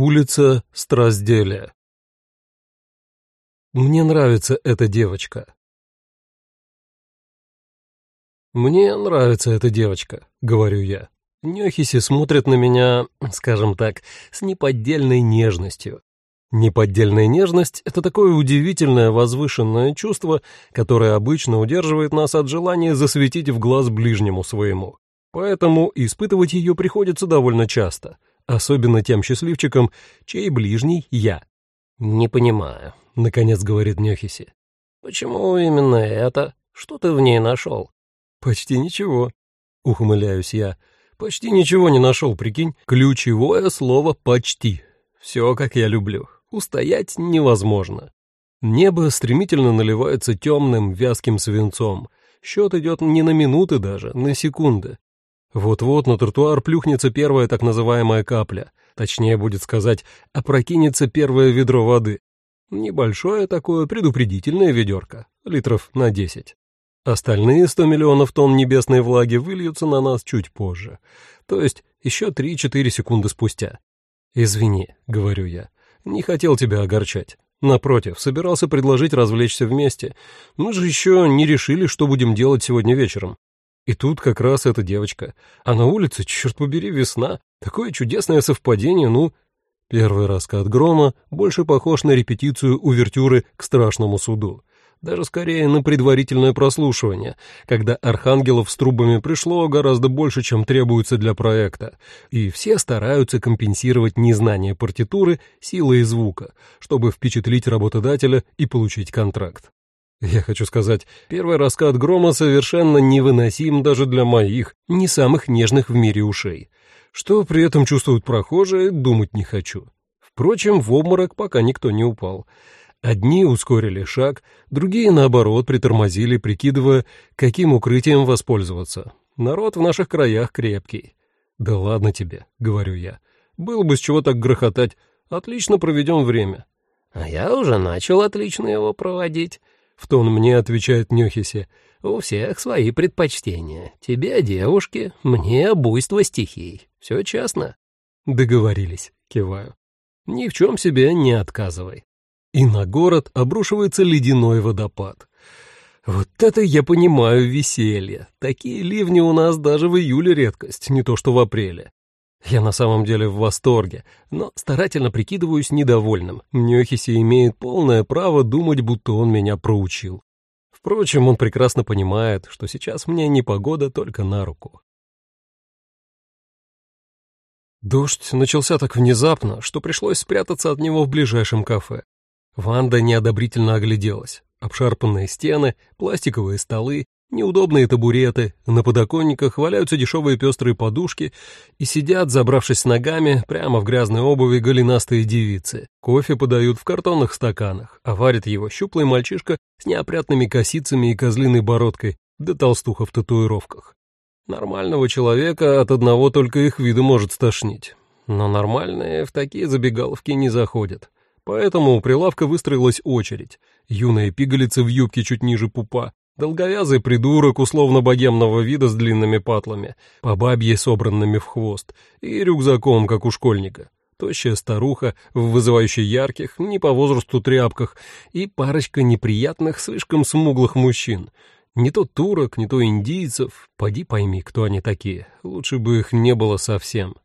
Улица Стразделия. Мне нравится эта девочка. Мне нравится эта девочка, говорю я. Нёхиси смотрит на меня, скажем так, с неподдельной нежностью. Неподдельная нежность — это такое удивительное возвышенное чувство, которое обычно удерживает нас от желания засветить в глаз ближнему своему. Поэтому испытывать ее приходится довольно часто — особенно тем счастливчикам, чей ближний я. «Не понимаю», — наконец говорит Нёхиси. «Почему именно это? Что ты в ней нашел?» «Почти ничего», — ухмыляюсь я. «Почти ничего не нашел, прикинь. Ключевое слово «почти». Все, как я люблю. Устоять невозможно. Небо стремительно наливается темным, вязким свинцом. Счет идет не на минуты даже, на секунды. Вот-вот на тротуар плюхнется первая так называемая капля, точнее будет сказать, опрокинется первое ведро воды. Небольшое такое предупредительное ведерко, литров на 10. Остальные 100 миллионов тонн небесной влаги выльются на нас чуть позже, то есть еще 3-4 секунды спустя. «Извини», — говорю я, — «не хотел тебя огорчать. Напротив, собирался предложить развлечься вместе. Мы же еще не решили, что будем делать сегодня вечером. И тут как раз эта девочка. А на улице, черт побери, весна. Такое чудесное совпадение, ну... Первый раскат грома больше похож на репетицию увертюры к страшному суду. Даже скорее на предварительное прослушивание, когда архангелов с трубами пришло гораздо больше, чем требуется для проекта, и все стараются компенсировать незнание партитуры силой звука, чтобы впечатлить работодателя и получить контракт. Я хочу сказать, первый раскат грома совершенно невыносим даже для моих, не самых нежных в мире ушей. Что при этом чувствуют прохожие, думать не хочу. Впрочем, в обморок пока никто не упал. Одни ускорили шаг, другие, наоборот, притормозили, прикидывая, каким укрытием воспользоваться. Народ в наших краях крепкий. «Да ладно тебе», — говорю я. «Было бы с чего так грохотать. Отлично проведем время». «А я уже начал отлично его проводить», в тон мне отвечает Нюхиси. «У всех свои предпочтения. Тебе девушки, мне буйство стихий. Все честно». «Договорились», — киваю. «Ни в чем себе не отказывай». И на город обрушивается ледяной водопад. Вот это я понимаю веселье. Такие ливни у нас даже в июле редкость, не то что в апреле. Я на самом деле в восторге, но старательно прикидываюсь недовольным. Нёхиси имеет полное право думать, будто он меня проучил. Впрочем, он прекрасно понимает, что сейчас мне не погода только на руку. Дождь начался так внезапно, что пришлось спрятаться от него в ближайшем кафе. Ванда неодобрительно огляделась. Обшарпанные стены, пластиковые столы, Неудобные табуреты, на подоконниках валяются дешевые пестрые подушки и сидят, забравшись ногами, прямо в грязной обуви голенастые девицы. Кофе подают в картонных стаканах, а варит его щуплый мальчишка с неопрятными косицами и козлиной бородкой, да толстуха в татуировках. Нормального человека от одного только их вида может стошнить. Но нормальные в такие забегаловки не заходят. Поэтому у прилавка выстроилась очередь. Юная пигалица в юбке чуть ниже пупа, Долговязый придурок условно-богемного вида с длинными патлами, по бабье собранными в хвост, и рюкзаком, как у школьника. Тощая старуха в вызывающей ярких, не по возрасту тряпках, и парочка неприятных, слишком смуглых мужчин. Не то турок, не то индийцев, поди пойми, кто они такие, лучше бы их не было совсем.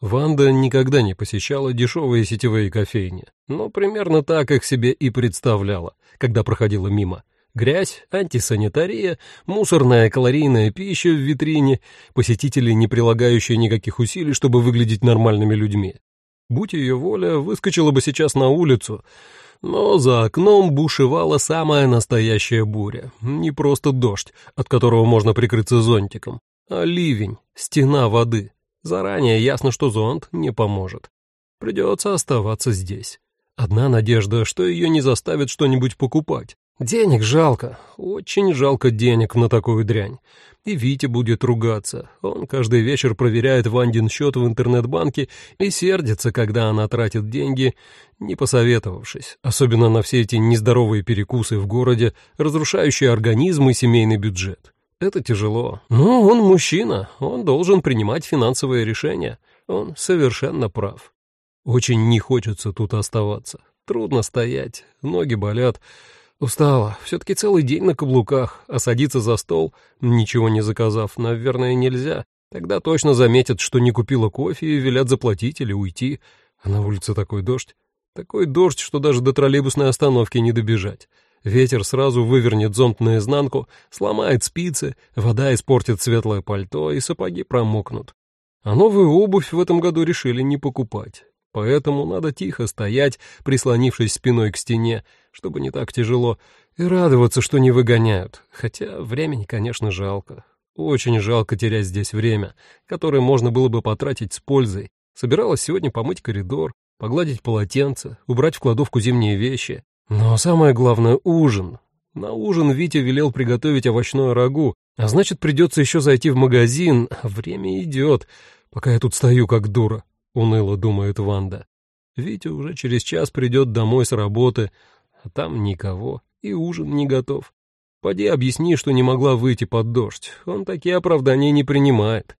Ванда никогда не посещала дешевые сетевые кофейни, но примерно так их себе и представляла, когда проходила мимо. Грязь, антисанитария, мусорная калорийная пища в витрине, посетители, не прилагающие никаких усилий, чтобы выглядеть нормальными людьми. Будь ее воля, выскочила бы сейчас на улицу, но за окном бушевала самая настоящая буря. Не просто дождь, от которого можно прикрыться зонтиком, а ливень, стена воды. Заранее ясно, что зонт не поможет. Придется оставаться здесь. Одна надежда, что ее не заставят что-нибудь покупать. Денег жалко, очень жалко денег на такую дрянь. И Витя будет ругаться. Он каждый вечер проверяет Вандин счет в интернет-банке и сердится, когда она тратит деньги, не посоветовавшись. Особенно на все эти нездоровые перекусы в городе, разрушающие организм и семейный бюджет. Это тяжело. Но он мужчина, он должен принимать финансовые решения. Он совершенно прав. Очень не хочется тут оставаться. Трудно стоять, ноги болят. Устала. Все-таки целый день на каблуках, а садиться за стол, ничего не заказав, наверное, нельзя. Тогда точно заметят, что не купила кофе и велят заплатить или уйти. А на улице такой дождь. Такой дождь, что даже до троллейбусной остановки не добежать. Ветер сразу вывернет зонт наизнанку, сломает спицы, вода испортит светлое пальто, и сапоги промокнут. А новую обувь в этом году решили не покупать. Поэтому надо тихо стоять, прислонившись спиной к стене, чтобы не так тяжело, и радоваться, что не выгоняют. Хотя времени, конечно, жалко. Очень жалко терять здесь время, которое можно было бы потратить с пользой. Собиралась сегодня помыть коридор, погладить полотенце, убрать в кладовку зимние вещи. Но самое главное — ужин. На ужин Витя велел приготовить овощное рагу, а значит, придется еще зайти в магазин. Время идет, пока я тут стою как дура уныло думает Ванда. Витя уже через час придет домой с работы, а там никого, и ужин не готов. Поди объясни, что не могла выйти под дождь, он такие оправдания не принимает.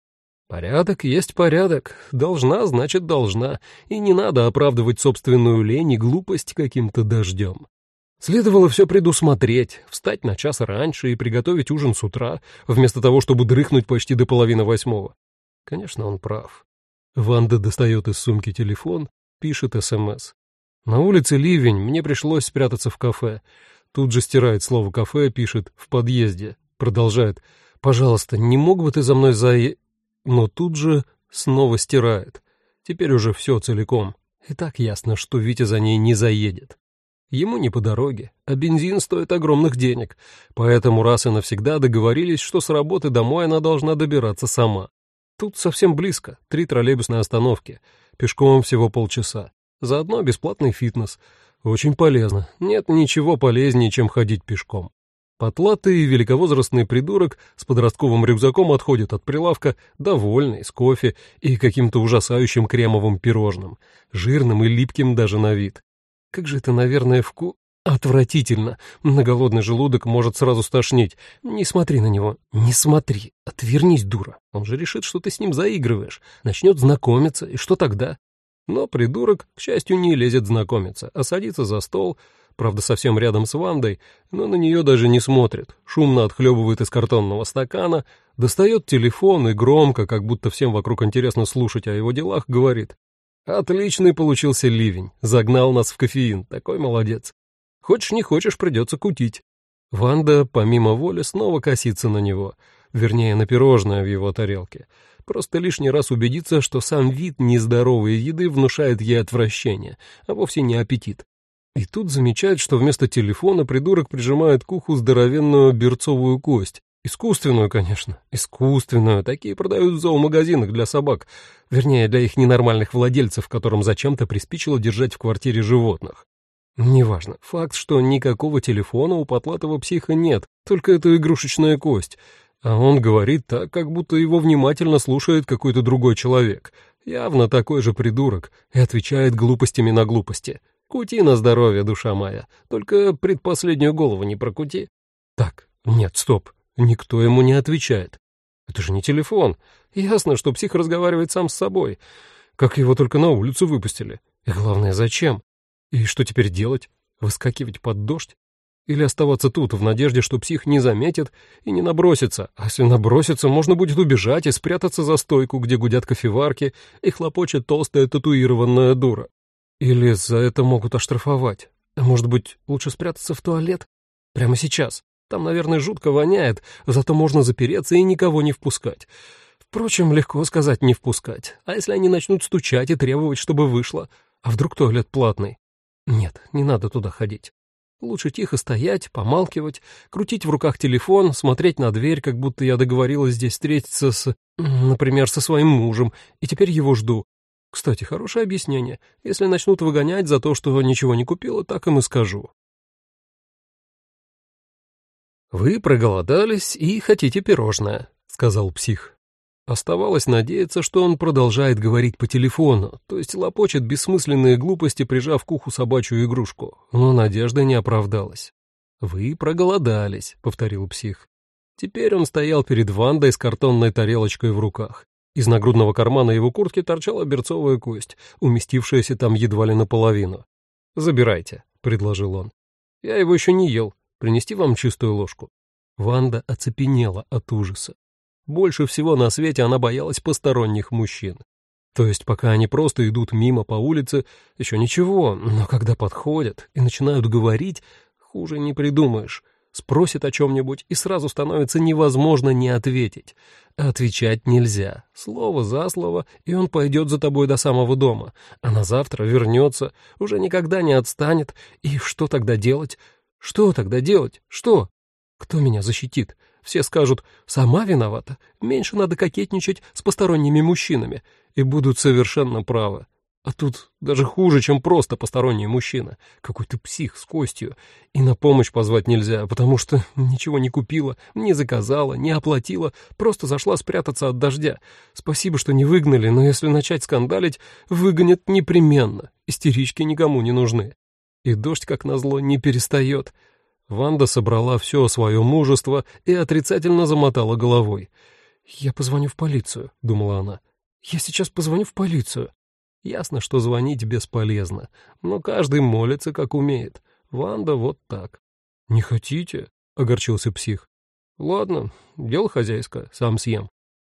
Порядок есть порядок, должна, значит, должна, и не надо оправдывать собственную лень и глупость каким-то дождем. Следовало все предусмотреть, встать на час раньше и приготовить ужин с утра, вместо того, чтобы дрыхнуть почти до половины восьмого. Конечно, он прав. Ванда достает из сумки телефон, пишет СМС. На улице ливень, мне пришлось спрятаться в кафе. Тут же стирает слово «кафе», пишет «в подъезде». Продолжает. «Пожалуйста, не мог бы ты за мной за...» Но тут же снова стирает. Теперь уже все целиком. И так ясно, что Витя за ней не заедет. Ему не по дороге, а бензин стоит огромных денег, поэтому раз и навсегда договорились, что с работы домой она должна добираться сама. Тут совсем близко, три троллейбусные остановки, пешком всего полчаса. Заодно бесплатный фитнес. Очень полезно. Нет ничего полезнее, чем ходить пешком. Потлатый великовозрастный придурок с подростковым рюкзаком отходит от прилавка, довольный, с кофе и каким-то ужасающим кремовым пирожным, жирным и липким даже на вид. Как же это, наверное, вку... Отвратительно. На голодный желудок может сразу стошнить. Не смотри на него. Не смотри. Отвернись, дура. Он же решит, что ты с ним заигрываешь. Начнет знакомиться. И что тогда? Но придурок, к счастью, не лезет знакомиться, а садится за стол, правда, совсем рядом с Вандой, но на нее даже не смотрит. Шумно отхлебывает из картонного стакана, достает телефон и громко, как будто всем вокруг интересно слушать о его делах, говорит. «Отличный получился ливень. Загнал нас в кофеин. Такой молодец. Хочешь не хочешь, придется кутить. Ванда, помимо воли, снова косится на него, вернее, на пирожное в его тарелке. Просто лишний раз убедиться, что сам вид нездоровой еды внушает ей отвращение, а вовсе не аппетит. И тут замечает, что вместо телефона придурок прижимает к уху здоровенную берцовую кость. Искусственную, конечно, искусственную. Такие продают в зоомагазинах для собак. Вернее, для их ненормальных владельцев, которым зачем-то приспичило держать в квартире животных. Неважно. Факт, что никакого телефона у потлатого психа нет, только это игрушечная кость. А он говорит так, как будто его внимательно слушает какой-то другой человек. Явно такой же придурок. И отвечает глупостями на глупости. Кути на здоровье, душа моя. Только предпоследнюю голову не прокути. Так, нет, стоп. Никто ему не отвечает. Это же не телефон. Ясно, что псих разговаривает сам с собой. Как его только на улицу выпустили. И главное, зачем? И что теперь делать? Выскакивать под дождь? Или оставаться тут в надежде, что псих не заметит и не набросится, а если набросится, можно будет убежать и спрятаться за стойку, где гудят кофеварки и хлопочет толстая татуированная дура. Или за это могут оштрафовать. А может быть, лучше спрятаться в туалет? Прямо сейчас. Там, наверное, жутко воняет, зато можно запереться и никого не впускать. Впрочем, легко сказать «не впускать». А если они начнут стучать и требовать, чтобы вышло? А вдруг туалет платный? Нет, не надо туда ходить. Лучше тихо стоять, помалкивать, крутить в руках телефон, смотреть на дверь, как будто я договорилась здесь встретиться с, например, со своим мужем, и теперь его жду. Кстати, хорошее объяснение. Если начнут выгонять за то, что ничего не купила, так им и скажу. «Вы проголодались и хотите пирожное», — сказал псих. Оставалось надеяться, что он продолжает говорить по телефону, то есть лопочет бессмысленные глупости, прижав к уху собачью игрушку, но надежда не оправдалась. «Вы проголодались», — повторил псих. Теперь он стоял перед Вандой с картонной тарелочкой в руках. Из нагрудного кармана его куртки торчала берцовая кость, уместившаяся там едва ли наполовину. «Забирайте», — предложил он. «Я его еще не ел. Принести вам чистую ложку?» Ванда оцепенела от ужаса. Больше всего на свете она боялась посторонних мужчин. То есть пока они просто идут мимо по улице, еще ничего, но когда подходят и начинают говорить, хуже не придумаешь. Спросит о чем-нибудь, и сразу становится невозможно не ответить. отвечать нельзя. Слово за слово, и он пойдет за тобой до самого дома. А на завтра вернется, уже никогда не отстанет. И что тогда делать? Что тогда делать? Что? Кто меня защитит? Все скажут, сама виновата, меньше надо кокетничать с посторонними мужчинами, и будут совершенно правы. А тут даже хуже, чем просто посторонний мужчина. Какой-то псих с костью. И на помощь позвать нельзя, потому что ничего не купила, не заказала, не оплатила, просто зашла спрятаться от дождя. Спасибо, что не выгнали, но если начать скандалить, выгонят непременно. Истерички никому не нужны. И дождь, как назло, не перестает. Ванда собрала все свое мужество и отрицательно замотала головой. «Я позвоню в полицию», — думала она. «Я сейчас позвоню в полицию». Ясно, что звонить бесполезно, но каждый молится, как умеет. Ванда вот так. «Не хотите?» — огорчился псих. «Ладно, дело хозяйское, сам съем.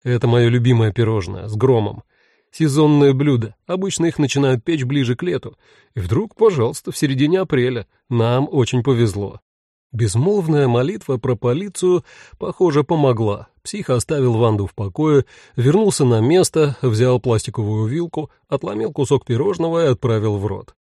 Это мое любимое пирожное с громом. Сезонное блюдо. Обычно их начинают печь ближе к лету. И вдруг, пожалуйста, в середине апреля. Нам очень повезло». Безмолвная молитва про полицию, похоже, помогла. Псих оставил Ванду в покое, вернулся на место, взял пластиковую вилку, отломил кусок пирожного и отправил в рот.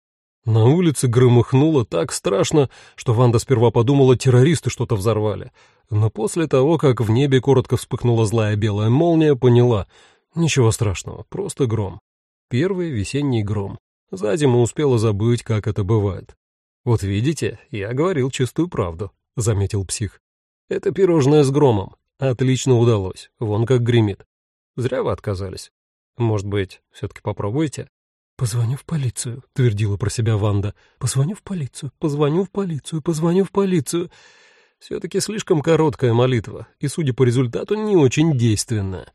На улице громыхнуло так страшно, что Ванда сперва подумала, террористы что-то взорвали. Но после того, как в небе коротко вспыхнула злая белая молния, поняла — ничего страшного, просто гром. Первый весенний гром. За зиму успела забыть, как это бывает. «Вот видите, я говорил чистую правду», — заметил псих. «Это пирожное с громом. Отлично удалось. Вон как гремит. Зря вы отказались. Может быть, все-таки попробуйте?» «Позвоню в полицию», — твердила про себя Ванда. «Позвоню в полицию, позвоню в полицию, позвоню в полицию». Все-таки слишком короткая молитва, и, судя по результату, не очень действенная.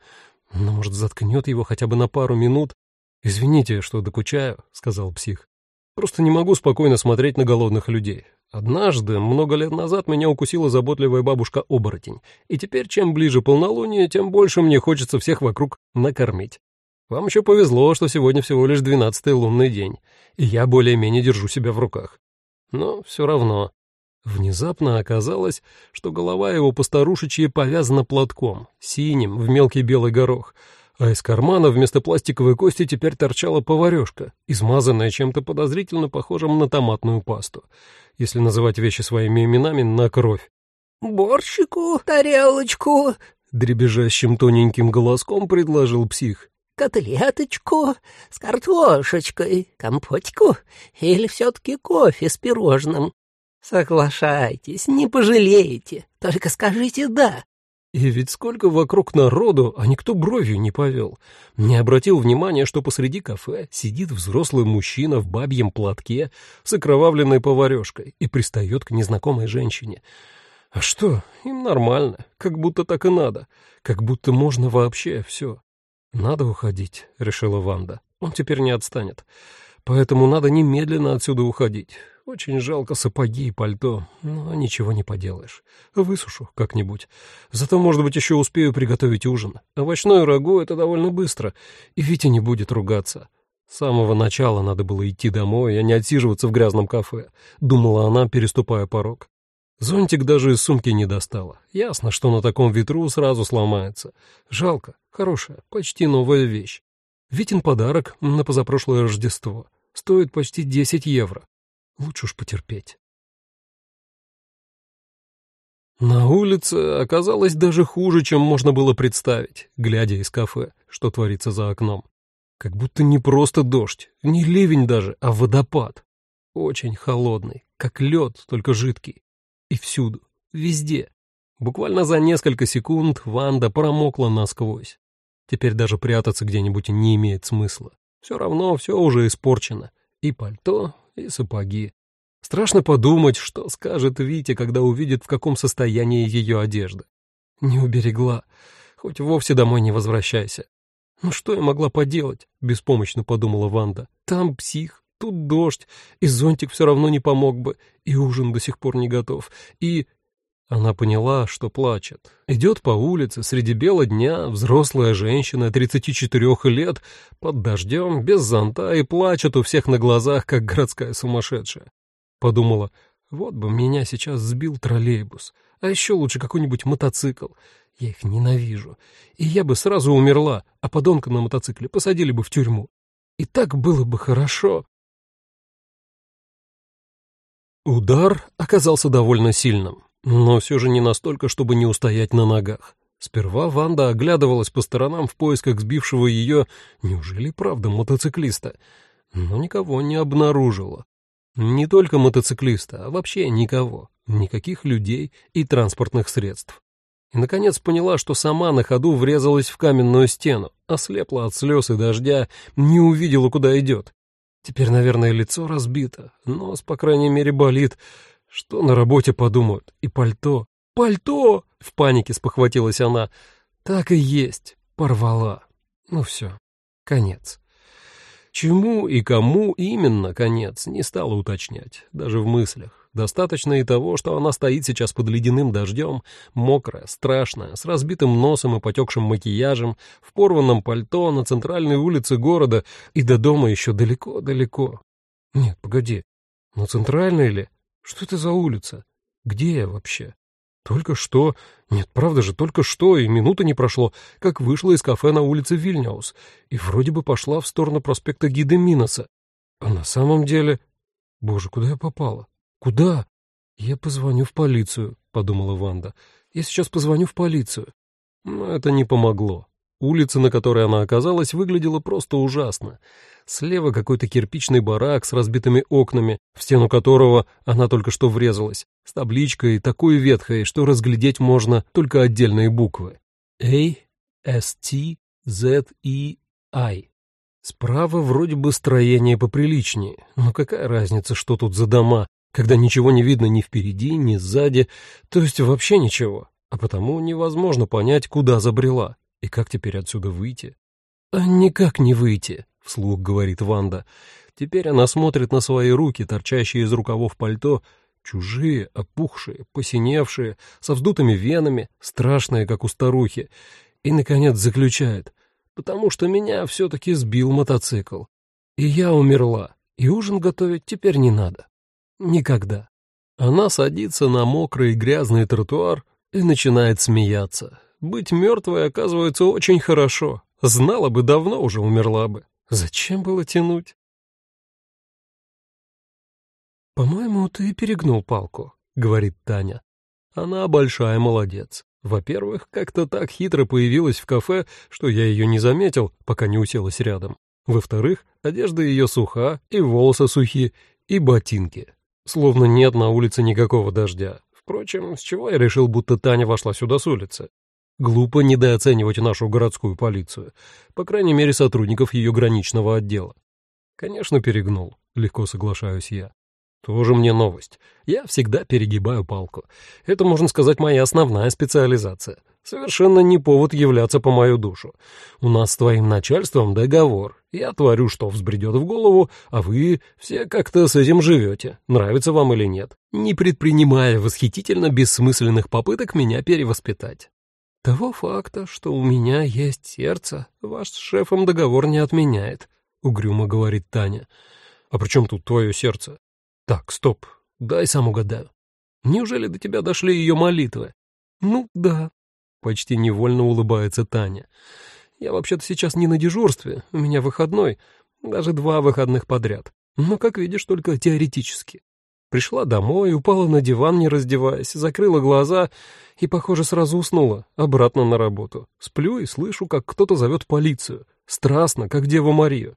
Но, может, заткнет его хотя бы на пару минут? «Извините, что докучаю», — сказал псих. Просто не могу спокойно смотреть на голодных людей. Однажды, много лет назад, меня укусила заботливая бабушка-оборотень, и теперь чем ближе полнолуние, тем больше мне хочется всех вокруг накормить. Вам еще повезло, что сегодня всего лишь двенадцатый лунный день, и я более-менее держу себя в руках. Но все равно. Внезапно оказалось, что голова его постарушечья повязана платком, синим, в мелкий белый горох, а из кармана вместо пластиковой кости теперь торчала поварешка, измазанная чем-то подозрительно похожим на томатную пасту, если называть вещи своими именами на кровь. «Борщику, тарелочку!» — дребезжащим тоненьким голоском предложил псих. «Котлеточку с картошечкой, компотику или все-таки кофе с пирожным? Соглашайтесь, не пожалеете, только скажите «да». И ведь сколько вокруг народу, а никто бровью не повел. Не обратил внимания, что посреди кафе сидит взрослый мужчина в бабьем платке с окровавленной поварешкой и пристает к незнакомой женщине. А что, им нормально, как будто так и надо, как будто можно вообще все. «Надо уходить», — решила Ванда. «Он теперь не отстанет. Поэтому надо немедленно отсюда уходить. Очень жалко сапоги и пальто, но ничего не поделаешь. Высушу как-нибудь. Зато, может быть, еще успею приготовить ужин. Овощное рагу — это довольно быстро, и Витя не будет ругаться. С самого начала надо было идти домой, а не отсиживаться в грязном кафе, думала она, переступая порог. Зонтик даже из сумки не достала. Ясно, что на таком ветру сразу сломается. Жалко, хорошая, почти новая вещь. Витин подарок на позапрошлое Рождество. Стоит почти 10 евро. Лучше уж потерпеть. На улице оказалось даже хуже, чем можно было представить, глядя из кафе, что творится за окном. Как будто не просто дождь, не ливень даже, а водопад. Очень холодный, как лед, только жидкий. И всюду, везде. Буквально за несколько секунд Ванда промокла насквозь. Теперь даже прятаться где-нибудь не имеет смысла. Все равно все уже испорчено. И пальто, и сапоги. Страшно подумать, что скажет Витя, когда увидит, в каком состоянии ее одежда. Не уберегла. Хоть вовсе домой не возвращайся. «Ну что я могла поделать?» — беспомощно подумала Ванда. «Там псих, тут дождь, и зонтик все равно не помог бы, и ужин до сих пор не готов, и...» Она поняла, что плачет. Идет по улице среди бела дня взрослая женщина 34 лет под дождем, без зонта и плачет у всех на глазах, как городская сумасшедшая. Подумала, вот бы меня сейчас сбил троллейбус, а еще лучше какой-нибудь мотоцикл. Я их ненавижу. И я бы сразу умерла, а подонка на мотоцикле посадили бы в тюрьму. И так было бы хорошо. Удар оказался довольно сильным, но все же не настолько, чтобы не устоять на ногах. Сперва Ванда оглядывалась по сторонам в поисках сбившего ее, неужели правда, мотоциклиста, но никого не обнаружила. Не только мотоциклиста, а вообще никого, никаких людей и транспортных средств. И, наконец, поняла, что сама на ходу врезалась в каменную стену, ослепла от слез и дождя, не увидела, куда идет. Теперь, наверное, лицо разбито, нос, по крайней мере, болит. Что на работе подумают? И пальто. Пальто! В панике спохватилась она. Так и есть. Порвала. Ну все. Конец. Чему и кому именно конец, не стала уточнять, даже в мыслях. Достаточно и того, что она стоит сейчас под ледяным дождем, мокрая, страшная, с разбитым носом и потекшим макияжем, в порванном пальто на центральной улице города, и до дома еще далеко-далеко. Нет, погоди, на центральной ли? Что это за улица? Где я вообще? Только что, нет, правда же, только что, и минуты не прошло, как вышла из кафе на улице Вильнюс, и вроде бы пошла в сторону проспекта Гиды Миноса. А на самом деле... Боже, куда я попала? Куда? Я позвоню в полицию, подумала Ванда. Я сейчас позвоню в полицию. Но это не помогло. Улица, на которой она оказалась, выглядела просто ужасно. Слева какой-то кирпичный барак с разбитыми окнами, в стену которого она только что врезалась, с табличкой такой ветхой, что разглядеть можно только отдельные буквы. A, S, T, Z, E, I. Справа вроде бы строение поприличнее, но какая разница, что тут за дома, когда ничего не видно ни впереди, ни сзади, то есть вообще ничего, а потому невозможно понять, куда забрела и как теперь отсюда выйти. А никак не выйти вслух говорит Ванда. Теперь она смотрит на свои руки, торчащие из рукавов пальто, чужие, опухшие, посиневшие, со вздутыми венами, страшные, как у старухи, и, наконец, заключает, потому что меня все-таки сбил мотоцикл. И я умерла, и ужин готовить теперь не надо. Никогда. Она садится на мокрый и грязный тротуар и начинает смеяться. Быть мертвой, оказывается, очень хорошо. Знала бы, давно уже умерла бы. Зачем было тянуть? «По-моему, ты перегнул палку», — говорит Таня. Она большая молодец. Во-первых, как-то так хитро появилась в кафе, что я ее не заметил, пока не уселась рядом. Во-вторых, одежда ее суха, и волосы сухи, и ботинки. Словно нет на улице никакого дождя. Впрочем, с чего я решил, будто Таня вошла сюда с улицы? Глупо недооценивать нашу городскую полицию, по крайней мере, сотрудников ее граничного отдела. Конечно, перегнул, легко соглашаюсь я. Тоже мне новость. Я всегда перегибаю палку. Это, можно сказать, моя основная специализация. Совершенно не повод являться по мою душу. У нас с твоим начальством договор. Я творю, что взбредет в голову, а вы все как-то с этим живете, нравится вам или нет, не предпринимая восхитительно бессмысленных попыток меня перевоспитать. Того факта, что у меня есть сердце, ваш с шефом договор не отменяет, угрюмо говорит Таня. А при чем тут твое сердце? Так, стоп, дай сам угадаю. Неужели до тебя дошли ее молитвы? Ну да, почти невольно улыбается Таня. Я вообще-то сейчас не на дежурстве, у меня выходной, даже два выходных подряд. Но, как видишь, только теоретически. Пришла домой, упала на диван, не раздеваясь, закрыла глаза и, похоже, сразу уснула, обратно на работу. Сплю и слышу, как кто-то зовет полицию. Страстно, как Деву Марию.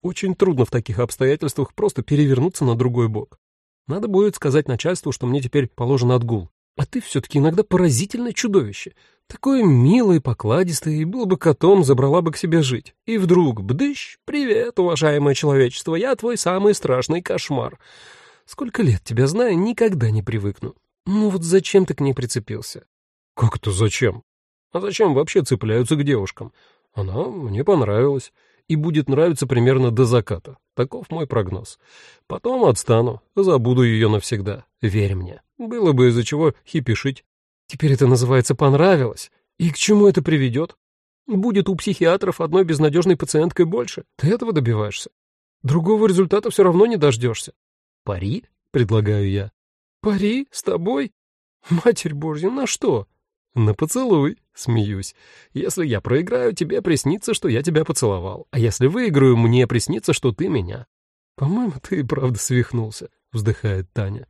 Очень трудно в таких обстоятельствах просто перевернуться на другой бок. Надо будет сказать начальству, что мне теперь положен отгул. А ты все-таки иногда поразительное чудовище. Такой милый, покладистый, и был бы котом, забрала бы к себе жить. И вдруг, бдыщ, привет, уважаемое человечество, я твой самый страшный кошмар. Сколько лет тебя знаю, никогда не привыкну. Ну вот зачем ты к ней прицепился? Как это зачем? А зачем вообще цепляются к девушкам? Она мне понравилась и будет нравиться примерно до заката. Таков мой прогноз. Потом отстану, забуду ее навсегда. Верь мне. Было бы из-за чего хипишить. Теперь это называется «понравилось». И к чему это приведет? Будет у психиатров одной безнадежной пациенткой больше. Ты этого добиваешься. Другого результата все равно не дождешься. Пари, предлагаю я. Пари? С тобой? Матерь Божья, на что? На поцелуй, смеюсь. Если я проиграю, тебе приснится, что я тебя поцеловал. А если выиграю, мне приснится, что ты меня. По-моему, ты и правда свихнулся, вздыхает Таня.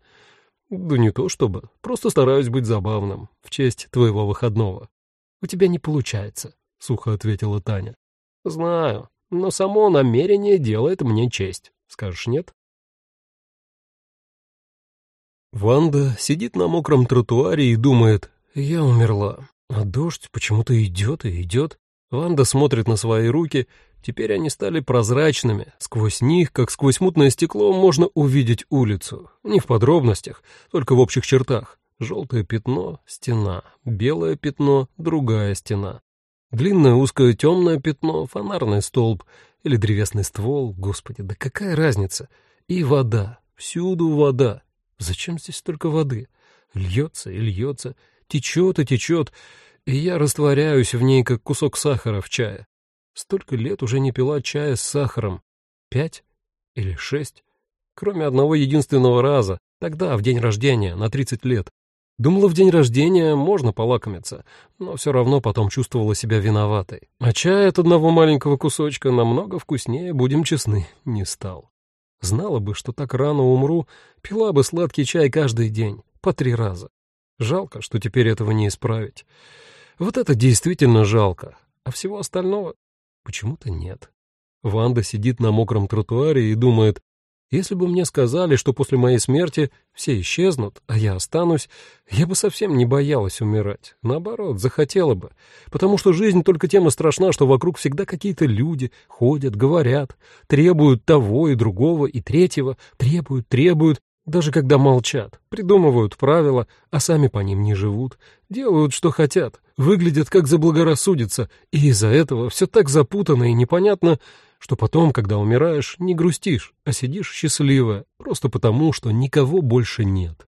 Да не то чтобы, просто стараюсь быть забавным в честь твоего выходного. У тебя не получается, — сухо ответила Таня. «Знаю, но само намерение делает мне честь. Скажешь нет?» Ванда сидит на мокром тротуаре и думает, «Я умерла». А дождь почему-то идет и идет. Ванда смотрит на свои руки, теперь они стали прозрачными. Сквозь них, как сквозь мутное стекло, можно увидеть улицу. Не в подробностях, только в общих чертах. Желтое пятно — стена, белое пятно — другая стена. Длинное узкое темное пятно, фонарный столб или древесный ствол, господи, да какая разница? И вода, всюду вода. Зачем здесь столько воды? Льется и льется, течет и течет, и я растворяюсь в ней, как кусок сахара в чае. Столько лет уже не пила чая с сахаром. Пять или шесть? Кроме одного единственного раза, тогда, в день рождения, на тридцать лет. Думала, в день рождения можно полакомиться, но все равно потом чувствовала себя виноватой. А чай от одного маленького кусочка намного вкуснее, будем честны, не стал. Знала бы, что так рано умру, пила бы сладкий чай каждый день, по три раза. Жалко, что теперь этого не исправить. Вот это действительно жалко, а всего остального почему-то нет. Ванда сидит на мокром тротуаре и думает, если бы мне сказали, что после моей смерти все исчезнут, а я останусь, я бы совсем не боялась умирать. Наоборот, захотела бы. Потому что жизнь только тем и страшна, что вокруг всегда какие-то люди ходят, говорят, требуют того и другого и третьего, требуют, требуют, даже когда молчат, придумывают правила, а сами по ним не живут, делают, что хотят, выглядят, как заблагорассудится, и из-за этого все так запутано и непонятно, что потом, когда умираешь, не грустишь, а сидишь счастливая, просто потому, что никого больше нет.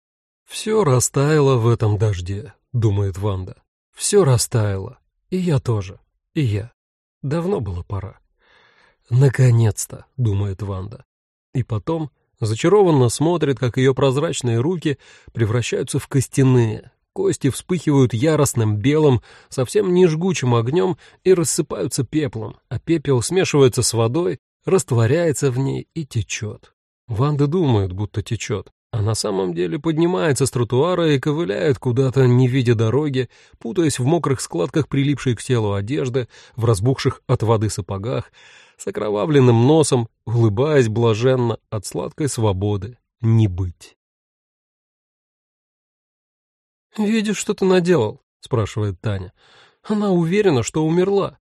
«Все растаяло в этом дожде», — думает Ванда. «Все растаяло. И я тоже. И я. Давно было пора». «Наконец-то», — думает Ванда. И потом зачарованно смотрит, как ее прозрачные руки превращаются в костяные, Кости вспыхивают яростным белым, совсем не жгучим огнем и рассыпаются пеплом, а пепел смешивается с водой, растворяется в ней и течет. Ванда думает, будто течет, а на самом деле поднимается с тротуара и ковыляет куда-то, не видя дороги, путаясь в мокрых складках прилипшей к телу одежды, в разбухших от воды сапогах, с окровавленным носом, улыбаясь блаженно от сладкой свободы не быть. «Видишь, что ты наделал?» — спрашивает Таня. «Она уверена, что умерла».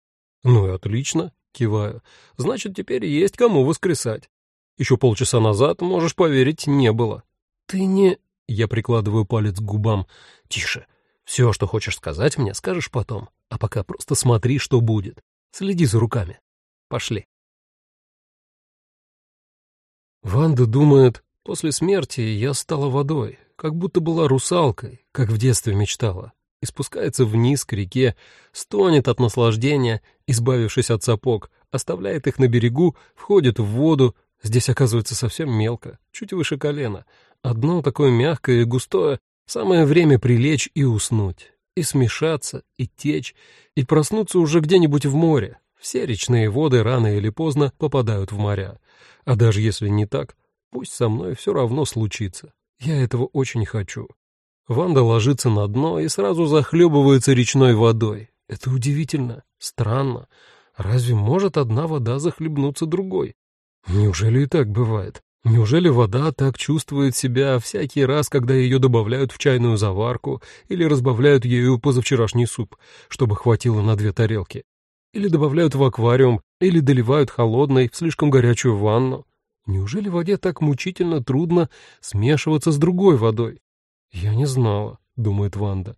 «Ну и отлично», — киваю. «Значит, теперь есть кому воскресать. Еще полчаса назад, можешь поверить, не было». «Ты не...» — я прикладываю палец к губам. «Тише. Все, что хочешь сказать мне, скажешь потом. А пока просто смотри, что будет. Следи за руками. Пошли». Ванда думает, после смерти я стала водой, как будто была русалкой, как в детстве мечтала, и спускается вниз к реке, стонет от наслаждения, избавившись от сапог, оставляет их на берегу, входит в воду, здесь оказывается совсем мелко, чуть выше колена, одно такое мягкое и густое, самое время прилечь и уснуть, и смешаться, и течь, и проснуться уже где-нибудь в море. Все речные воды рано или поздно попадают в моря, а даже если не так, пусть со мной все равно случится. Я этого очень хочу. Ванда ложится на дно и сразу захлебывается речной водой. Это удивительно, странно. Разве может одна вода захлебнуться другой? Неужели и так бывает? Неужели вода так чувствует себя всякий раз, когда ее добавляют в чайную заварку или разбавляют ею позавчерашний суп, чтобы хватило на две тарелки? Или добавляют в аквариум, или доливают холодной в слишком горячую ванну? Неужели воде так мучительно трудно смешиваться с другой водой? Я не знала, думает Ванда.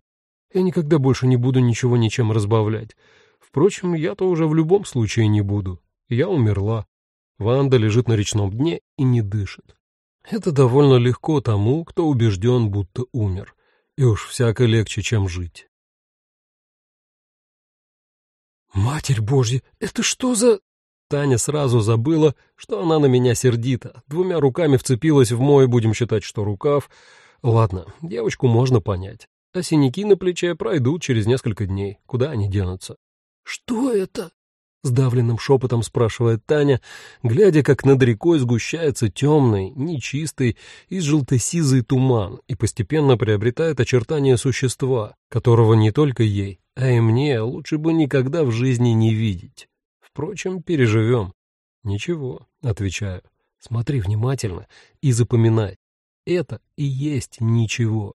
Я никогда больше не буду ничего ничем разбавлять. Впрочем, я-то уже в любом случае не буду. Я умерла. Ванда лежит на речном дне и не дышит. Это довольно легко тому, кто убежден, будто умер. И уж всяко легче, чем жить. «Матерь Божья, это что за...» Таня сразу забыла, что она на меня сердита, двумя руками вцепилась в мой, будем считать, что рукав. Ладно, девочку можно понять. А синяки на плече пройдут через несколько дней. Куда они денутся? «Что это?» — сдавленным шепотом спрашивает Таня, глядя, как над рекой сгущается темный, нечистый и желто-сизый туман и постепенно приобретает очертания существа, которого не только ей, а и мне лучше бы никогда в жизни не видеть. Впрочем, переживем. Ничего, отвечаю. Смотри внимательно и запоминай. Это и есть ничего.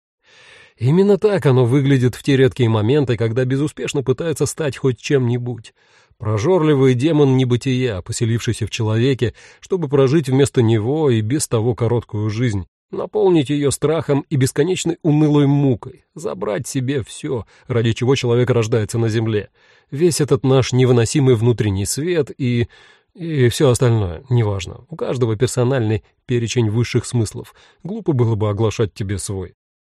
Именно так оно выглядит в те редкие моменты, когда безуспешно пытается стать хоть чем-нибудь. Прожорливый демон небытия, поселившийся в человеке, чтобы прожить вместо него и без того короткую жизнь, наполнить ее страхом и бесконечной унылой мукой, забрать себе все, ради чего человек рождается на земле, весь этот наш невыносимый внутренний свет и... и все остальное, неважно. У каждого персональный перечень высших смыслов. Глупо было бы оглашать тебе свой.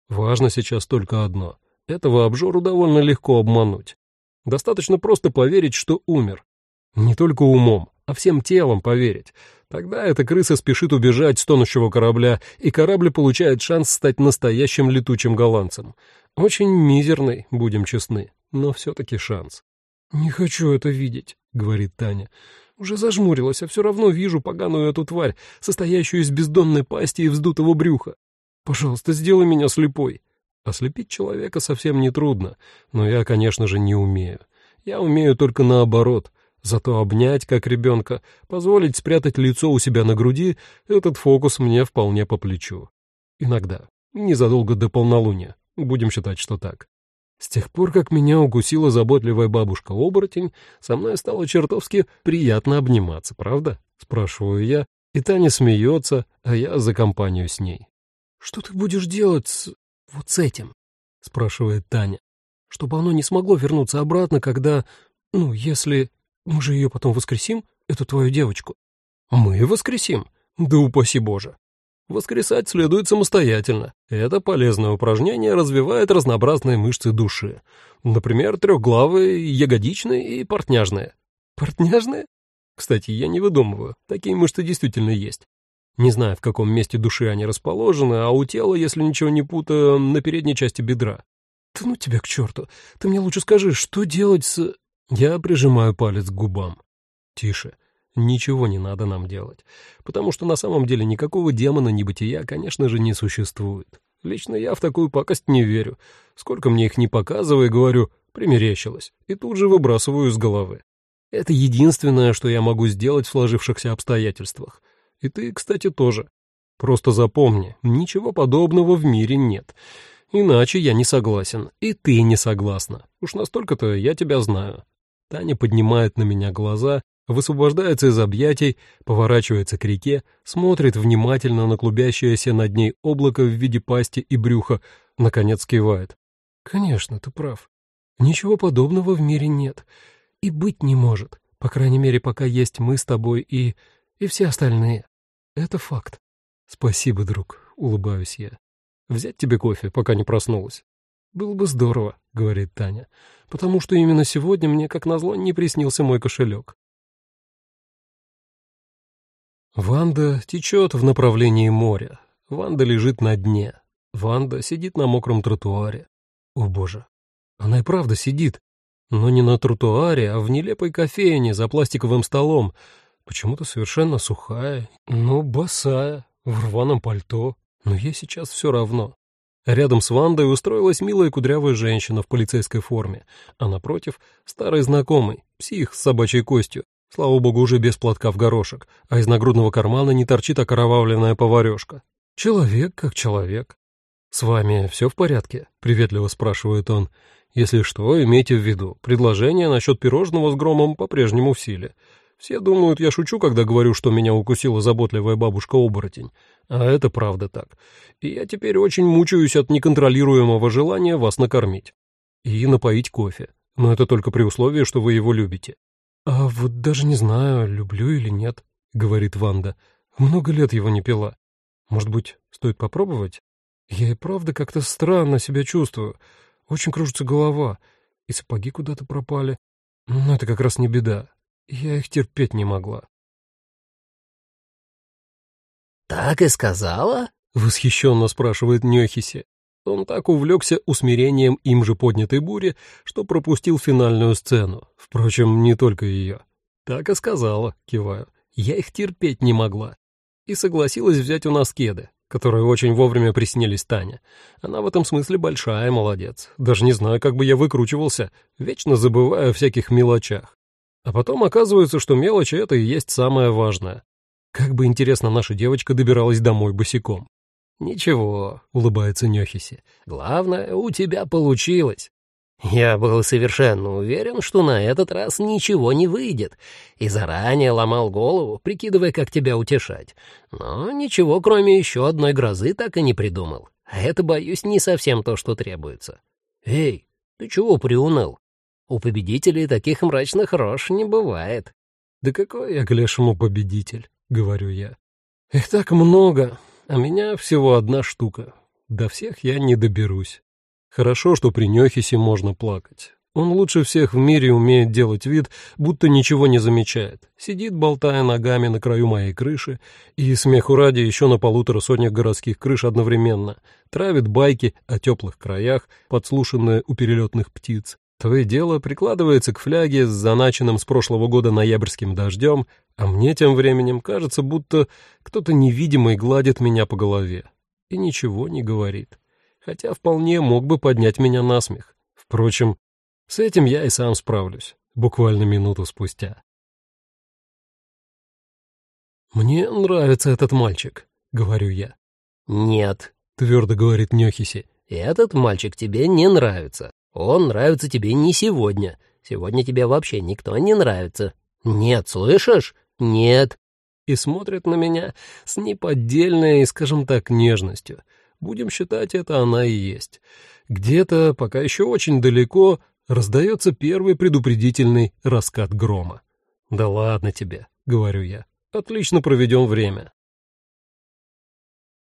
Важно сейчас только одно. Этого обжору довольно легко обмануть. Достаточно просто поверить, что умер. Не только умом, а всем телом поверить. Тогда эта крыса спешит убежать с тонущего корабля, и корабль получает шанс стать настоящим летучим голландцем. Очень мизерный, будем честны, но все-таки шанс. «Не хочу это видеть», — говорит Таня. «Уже зажмурилась, а все равно вижу поганую эту тварь, состоящую из бездонной пасти и вздутого брюха. Пожалуйста, сделай меня слепой». Ослепить человека совсем нетрудно, но я, конечно же, не умею. Я умею только наоборот. Зато обнять, как ребенка, позволить спрятать лицо у себя на груди — этот фокус мне вполне по плечу. Иногда. Незадолго до полнолуния. Будем считать, что так. С тех пор, как меня укусила заботливая бабушка-оборотень, со мной стало чертовски приятно обниматься, правда? Спрашиваю я, и Таня смеется, а я за компанию с ней. «Что ты будешь делать с... вот с этим?» — спрашивает Таня. «Чтобы оно не смогло вернуться обратно, когда... ну, если... мы же ее потом воскресим, эту твою девочку». «Мы воскресим? Да упаси Боже!» Воскресать следует самостоятельно. Это полезное упражнение развивает разнообразные мышцы души. Например, трехглавые, ягодичные и портняжные. Портняжные? Кстати, я не выдумываю. Такие мышцы действительно есть. Не знаю, в каком месте души они расположены, а у тела, если ничего не путаю, на передней части бедра. Да ну тебя к черту. Ты мне лучше скажи, что делать с... Я прижимаю палец к губам. Тише. Ничего не надо нам делать, потому что на самом деле никакого демона небытия, конечно же, не существует. Лично я в такую пакость не верю. Сколько мне их не показывай, говорю, примерещилось, и тут же выбрасываю из головы. Это единственное, что я могу сделать в сложившихся обстоятельствах. И ты, кстати, тоже. Просто запомни, ничего подобного в мире нет. Иначе я не согласен, и ты не согласна. Уж настолько-то я тебя знаю. Таня поднимает на меня глаза высвобождается из объятий, поворачивается к реке, смотрит внимательно на клубящееся над ней облако в виде пасти и брюха, наконец кивает. «Конечно, ты прав. Ничего подобного в мире нет. И быть не может, по крайней мере, пока есть мы с тобой и... и все остальные. Это факт. Спасибо, друг, улыбаюсь я. Взять тебе кофе, пока не проснулась?» «Было бы здорово», — говорит Таня, «потому что именно сегодня мне, как назло, не приснился мой кошелек. Ванда течет в направлении моря. Ванда лежит на дне. Ванда сидит на мокром тротуаре. О боже, она и правда сидит. Но не на тротуаре, а в нелепой кофейне за пластиковым столом. Почему-то совершенно сухая, но босая, в рваном пальто. Но ей сейчас все равно. Рядом с Вандой устроилась милая кудрявая женщина в полицейской форме, а напротив — старый знакомый, псих с собачьей костью, Слава богу, уже без платка в горошек, а из нагрудного кармана не торчит окровавленная поварешка. Человек как человек. «С вами все в порядке?» — приветливо спрашивает он. «Если что, имейте в виду, предложение насчет пирожного с громом по-прежнему в силе. Все думают, я шучу, когда говорю, что меня укусила заботливая бабушка-оборотень. А это правда так. И я теперь очень мучаюсь от неконтролируемого желания вас накормить. И напоить кофе. но это только при условии, что вы его любите». «А вот даже не знаю, люблю или нет», — говорит Ванда. «Много лет его не пила. Может быть, стоит попробовать? Я и правда как-то странно себя чувствую. Очень кружится голова, и сапоги куда-то пропали. Но это как раз не беда. Я их терпеть не могла». «Так и сказала?» — восхищенно спрашивает Нёхиси. Он так увлекся усмирением им же поднятой бури, что пропустил финальную сцену. Впрочем, не только ее. Так и сказала, киваю. Я их терпеть не могла. И согласилась взять у нас кеды, которые очень вовремя приснились Тане. Она в этом смысле большая молодец. Даже не знаю, как бы я выкручивался, вечно забывая о всяких мелочах. А потом оказывается, что мелочи — это и есть самое важное. Как бы интересно наша девочка добиралась домой босиком. «Ничего», — улыбается Нёхиси. «Главное, у тебя получилось». Я был совершенно уверен, что на этот раз ничего не выйдет, и заранее ломал голову, прикидывая, как тебя утешать. Но ничего, кроме еще одной грозы, так и не придумал. А это, боюсь, не совсем то, что требуется. Эй, ты чего приуныл? У победителей таких мрачных рож не бывает. «Да какой я к лешему победитель?» — говорю я. «Их так много, а меня всего одна штука. До всех я не доберусь. Хорошо, что при Нёхисе можно плакать. Он лучше всех в мире умеет делать вид, будто ничего не замечает. Сидит, болтая ногами на краю моей крыши, и, смеху ради, еще на полутора сотнях городских крыш одновременно, травит байки о теплых краях, подслушанные у перелетных птиц. То и дело прикладывается к фляге с заначенным с прошлого года ноябрьским дождем, а мне тем временем кажется, будто кто-то невидимый гладит меня по голове и ничего не говорит, хотя вполне мог бы поднять меня на смех. Впрочем, с этим я и сам справлюсь, буквально минуту спустя. «Мне нравится этот мальчик», — говорю я. «Нет», — твердо говорит Нёхиси. «Этот мальчик тебе не нравится. Он нравится тебе не сегодня. Сегодня тебе вообще никто не нравится. Нет, слышишь? Нет. И смотрит на меня с неподдельной, скажем так, нежностью. Будем считать, это она и есть. Где-то, пока еще очень далеко, раздается первый предупредительный раскат грома. «Да ладно тебе», — говорю я. «Отлично проведем время.